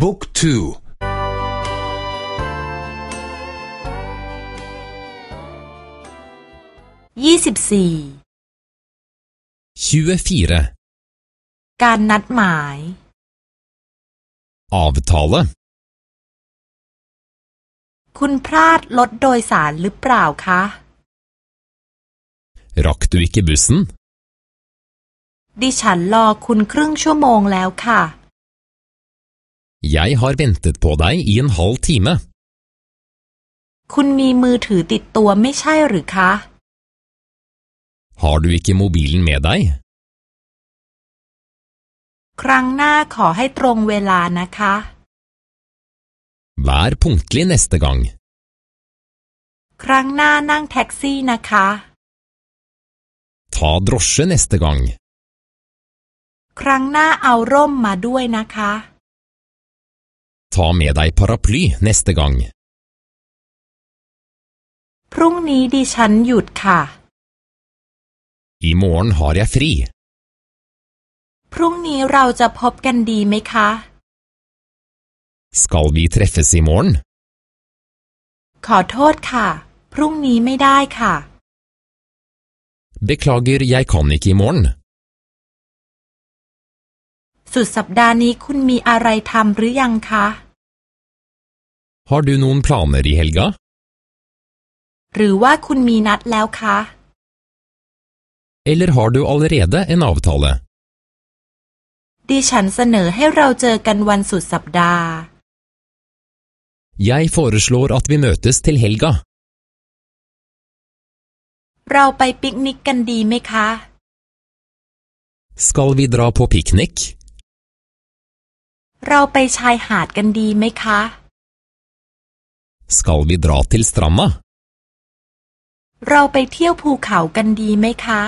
บุ๊กทูยี่สิบสี่การนัดหมาย avtale คุณพลาดรถโดยสารหรือเปล่าคะ Rakk du ikke bussen? ดิฉันรอคุณครึ่งชั่วโมงแล้วค่ะ Jeg har ventet på deg i en halv time. คุณมีมือถือติดตัวไม่ใช่หรือคะ Har du ikke mobilen med deg? ครั้งหน้าขอให้ตรงเวลานะคะ Vær punktlig neste gang. ครั้งหน้านั่งแท็กซี่นะคะ Ta drosje neste gang. ครั้งหน้าเอาร่มมาด้วยนะคะ Ta med deg paraply neste gang. พรุ่งนี้ดิฉันหยุดค่ะ I morgen har jeg fri. พรุ่งนี้เราจะพบกันดีไหมคะ Skal vi treffes i morgen? ขอโทษค่ะ พรุ่งนี้ไม่ได้ค่ะ Beklager, jeg kan ikke i morgen. สุดสัปดาห์นี้คุณมีอะไรทำหรือยังคะ Har du noen planer i helga? หรือว่าคุณมีนัดแล้วคะ Eller har du allerede en avtale? ดิฉันเสนอให้เราเจอกันวันสุดสัปดาห์ Jeg foreslår at vi møtes til helga. เราไปปิกนิกกันดีไหมคะ Skal vi dra på piknik? เราไปชายหาดกันดีไหมคะ Skal vi dra til stranda? เราไปเที่ยวภูเขากันดีไหมคะ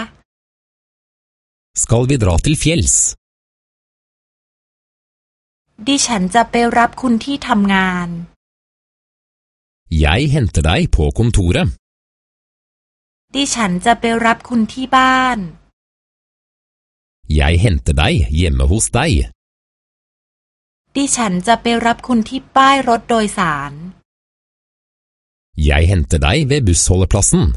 Skal vi dra til fjells? ดิฉันจะไปรับคุณที่ทำงาน Jeg henter deg på kontoret. ดิฉันจะไปรับคุณที่บ้าน Jeg henter deg hjemme hos deg. ดิฉันจะไปรับคุณที่ป้ายรถโดยสาร Jeg henter deg ved bussholdeplassen.